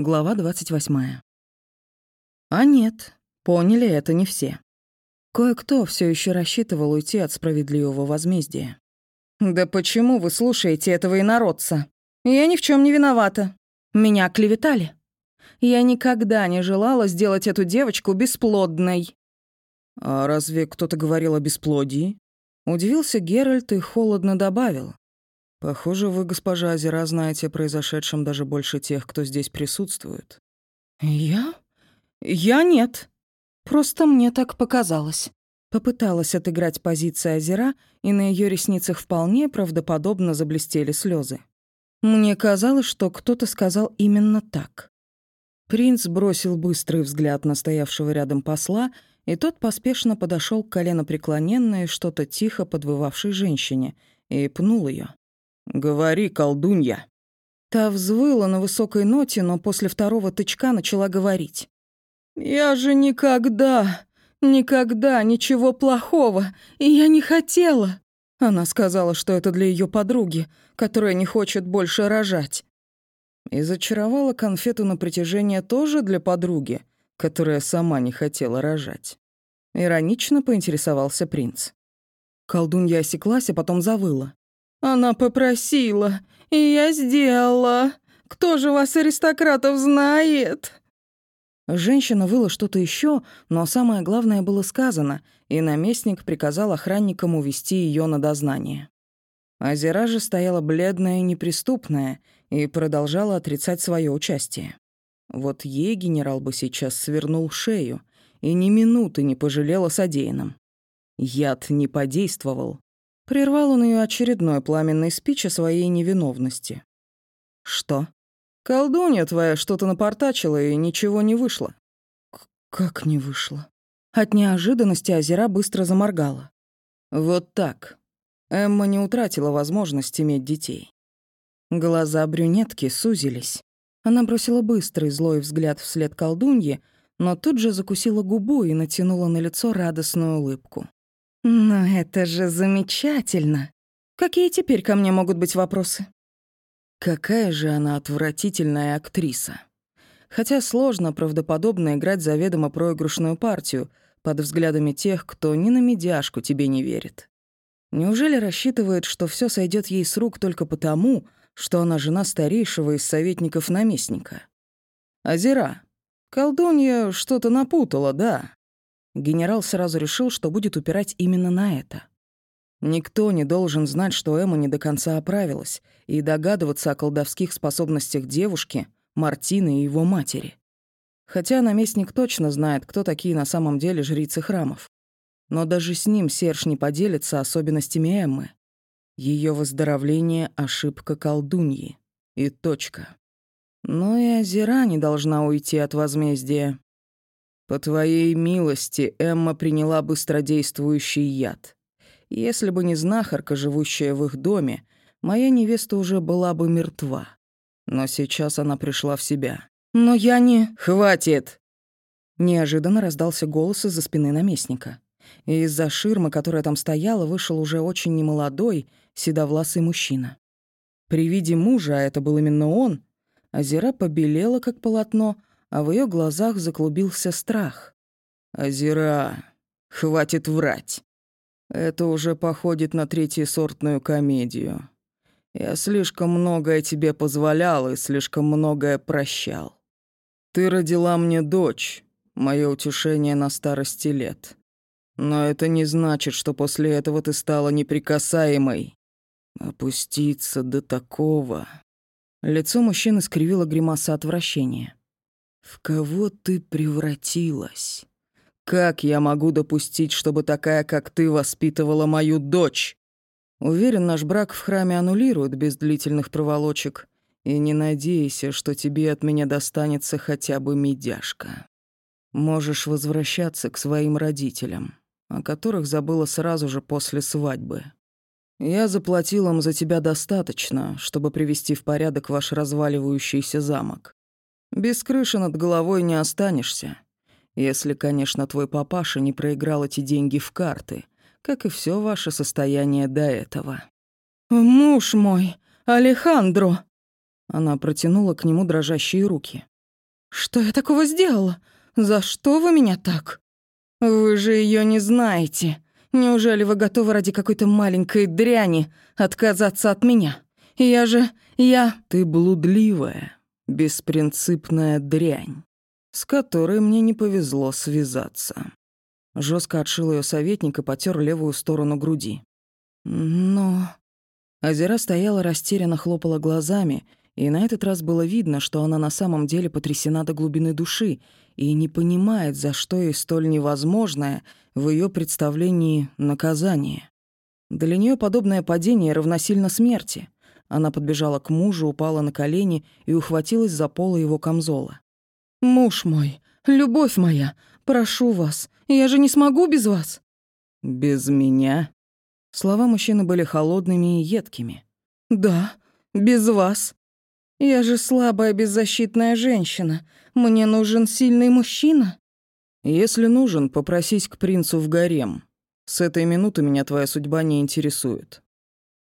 Глава 28. А нет, поняли это не все. Кое-кто все еще рассчитывал уйти от справедливого возмездия. «Да почему вы слушаете этого инородца? Я ни в чем не виновата. Меня клеветали. Я никогда не желала сделать эту девочку бесплодной». «А разве кто-то говорил о бесплодии?» Удивился Геральт и холодно добавил. «Похоже, вы, госпожа Азера, знаете о произошедшем даже больше тех, кто здесь присутствует». «Я? Я нет. Просто мне так показалось». Попыталась отыграть позиции Озера, и на ее ресницах вполне правдоподобно заблестели слезы. Мне казалось, что кто-то сказал именно так. Принц бросил быстрый взгляд на стоявшего рядом посла, и тот поспешно подошел к коленопреклоненной, что-то тихо подвывавшей женщине, и пнул ее. «Говори, колдунья!» Та взвыла на высокой ноте, но после второго тычка начала говорить. «Я же никогда, никогда ничего плохого, и я не хотела!» Она сказала, что это для ее подруги, которая не хочет больше рожать. И зачаровала конфету на притяжение тоже для подруги, которая сама не хотела рожать. Иронично поинтересовался принц. Колдунья осеклась, а потом завыла. «Она попросила, и я сделала. Кто же вас, аристократов, знает?» Женщина выла что-то еще, но самое главное было сказано, и наместник приказал охранникам увести ее на дознание. Азера же стояла бледная и неприступная и продолжала отрицать свое участие. Вот ей генерал бы сейчас свернул шею и ни минуты не пожалел о содеянном. Яд не подействовал. Прервал он ее очередной пламенный спич о своей невиновности. «Что? Колдунья твоя что-то напортачила, и ничего не вышло». «Как не вышло?» От неожиданности Азера быстро заморгала. «Вот так. Эмма не утратила возможность иметь детей». Глаза брюнетки сузились. Она бросила быстрый злой взгляд вслед колдунье, но тут же закусила губу и натянула на лицо радостную улыбку. «Но это же замечательно! Какие теперь ко мне могут быть вопросы?» Какая же она отвратительная актриса. Хотя сложно правдоподобно играть заведомо проигрышную партию под взглядами тех, кто ни на медяшку тебе не верит. Неужели рассчитывает, что все сойдет ей с рук только потому, что она жена старейшего из советников наместника? Азера, колдунья что-то напутала, да. Генерал сразу решил, что будет упирать именно на это. Никто не должен знать, что Эмма не до конца оправилась, и догадываться о колдовских способностях девушки, Мартины и его матери. Хотя наместник точно знает, кто такие на самом деле жрицы храмов. Но даже с ним Серж не поделится особенностями Эммы. Ее выздоровление — ошибка колдуньи. И точка. Но и Азера не должна уйти от возмездия. По твоей милости Эмма приняла быстродействующий яд. Если бы не знахарка, живущая в их доме, моя невеста уже была бы мертва. Но сейчас она пришла в себя. «Но я не...» «Хватит!» Неожиданно раздался голос из-за спины наместника. И из-за ширмы, которая там стояла, вышел уже очень немолодой, седовласый мужчина. При виде мужа, а это был именно он, Азера побелела, как полотно, а в ее глазах заклубился страх. «Азера, хватит врать!» Это уже походит на третьесортную комедию. Я слишком многое тебе позволял и слишком многое прощал. Ты родила мне дочь, мое утешение на старости лет. Но это не значит, что после этого ты стала неприкасаемой. Опуститься до такого... Лицо мужчины скривило гримаса отвращения. «В кого ты превратилась?» Как я могу допустить, чтобы такая, как ты, воспитывала мою дочь? Уверен, наш брак в храме аннулируют без длительных проволочек. И не надейся, что тебе от меня достанется хотя бы медяшка. Можешь возвращаться к своим родителям, о которых забыла сразу же после свадьбы. Я заплатил им за тебя достаточно, чтобы привести в порядок ваш разваливающийся замок. Без крыши над головой не останешься. Если, конечно, твой папаша не проиграл эти деньги в карты, как и все ваше состояние до этого. «Муж мой, Алехандро!» Она протянула к нему дрожащие руки. Что я такого сделала? За что вы меня так? Вы же ее не знаете. Неужели вы готовы ради какой-то маленькой дряни отказаться от меня? Я же... я...» «Ты блудливая, беспринципная дрянь, с которой мне не повезло связаться». Жестко отшил ее советник и потер левую сторону груди. «Но...» Азера стояла растерянно, хлопала глазами, и на этот раз было видно, что она на самом деле потрясена до глубины души и не понимает, за что ей столь невозможное в ее представлении наказание. Для нее подобное падение равносильно смерти. Она подбежала к мужу, упала на колени и ухватилась за полы его камзола. «Муж мой, любовь моя, прошу вас, я же не смогу без вас». «Без меня?» Слова мужчины были холодными и едкими. «Да, без вас. Я же слабая, беззащитная женщина. Мне нужен сильный мужчина. Если нужен, попросись к принцу в гарем. С этой минуты меня твоя судьба не интересует.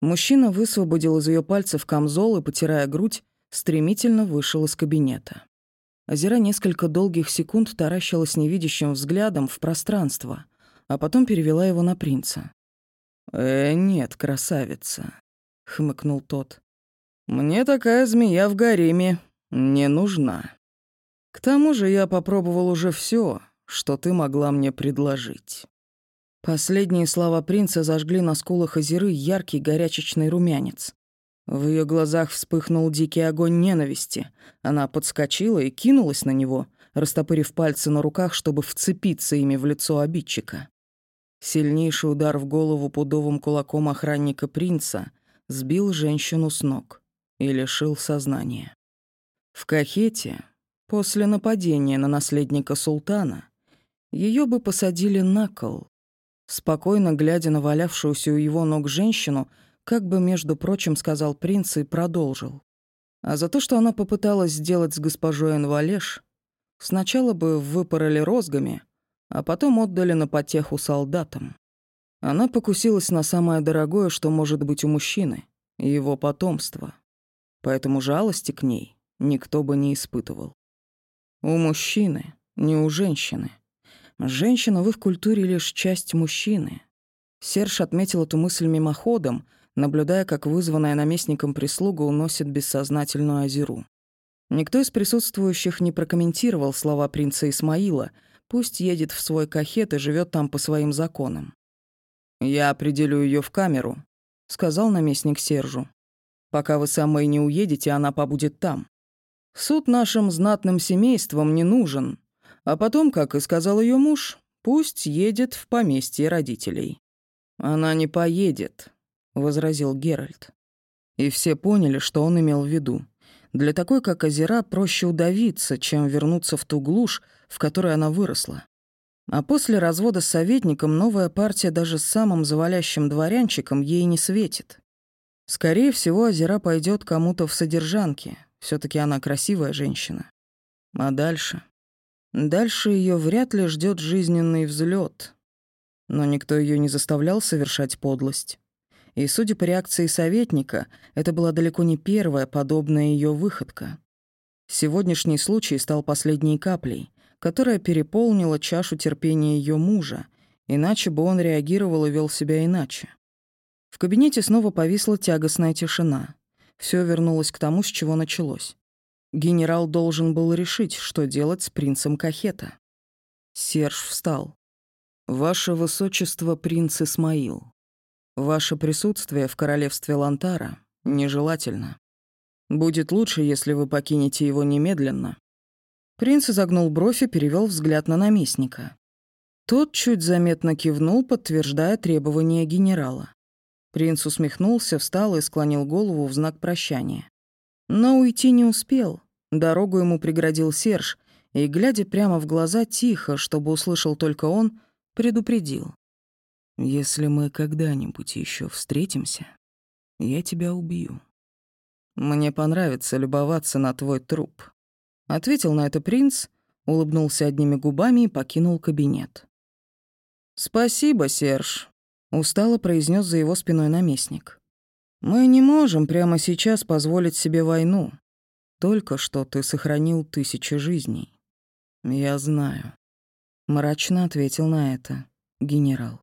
Мужчина высвободил из ее пальцев камзол и, потирая грудь, стремительно вышел из кабинета. Озера несколько долгих секунд таращилась невидящим взглядом в пространство, а потом перевела его на принца. «Э, нет, красавица», — хмыкнул тот. Мне такая змея в гареме не нужна. К тому же я попробовал уже все, что ты могла мне предложить». Последние слова принца зажгли на скулах Азеры яркий горячечный румянец. В ее глазах вспыхнул дикий огонь ненависти. Она подскочила и кинулась на него, растопырив пальцы на руках, чтобы вцепиться ими в лицо обидчика. Сильнейший удар в голову пудовым кулаком охранника принца сбил женщину с ног и лишил сознания. В Кахете, после нападения на наследника султана, ее бы посадили на кол. Спокойно глядя на валявшуюся у его ног женщину, как бы, между прочим, сказал принц и продолжил. А за то, что она попыталась сделать с госпожой Энвалеш, сначала бы выпороли розгами, а потом отдали на потеху солдатам. Она покусилась на самое дорогое, что может быть у мужчины — его потомство поэтому жалости к ней никто бы не испытывал. У мужчины, не у женщины. Женщина в их культуре лишь часть мужчины. Серж отметил эту мысль мимоходом, наблюдая, как вызванная наместником прислуга уносит бессознательную Азиру. Никто из присутствующих не прокомментировал слова принца Исмаила, пусть едет в свой кахет и живет там по своим законам. «Я определю ее в камеру», — сказал наместник Сержу. Пока вы самой не уедете, она побудет там. Суд нашим знатным семействам не нужен. А потом, как и сказал ее муж, пусть едет в поместье родителей». «Она не поедет», — возразил Геральт. И все поняли, что он имел в виду. Для такой, как Азера, проще удавиться, чем вернуться в ту глушь, в которой она выросла. А после развода с советником новая партия даже с самым завалящим дворянчиком ей не светит. Скорее всего, Азера пойдет кому-то в содержанке. все таки она красивая женщина. А дальше? Дальше ее вряд ли ждет жизненный взлет. Но никто ее не заставлял совершать подлость. И, судя по реакции советника, это была далеко не первая подобная ее выходка. Сегодняшний случай стал последней каплей, которая переполнила чашу терпения ее мужа, иначе бы он реагировал и вел себя иначе. В кабинете снова повисла тягостная тишина. Все вернулось к тому, с чего началось. Генерал должен был решить, что делать с принцем Кахета. Серж встал. «Ваше высочество, принц Исмаил, ваше присутствие в королевстве Лантара нежелательно. Будет лучше, если вы покинете его немедленно». Принц изогнул бровь и перевел взгляд на наместника. Тот чуть заметно кивнул, подтверждая требования генерала. Принц усмехнулся, встал и склонил голову в знак прощания. Но уйти не успел. Дорогу ему преградил Серж, и, глядя прямо в глаза, тихо, чтобы услышал только он, предупредил. «Если мы когда-нибудь еще встретимся, я тебя убью. Мне понравится любоваться на твой труп», — ответил на это принц, улыбнулся одними губами и покинул кабинет. «Спасибо, Серж», Устало произнес за его спиной наместник. «Мы не можем прямо сейчас позволить себе войну. Только что ты сохранил тысячи жизней. Я знаю. Мрачно ответил на это генерал.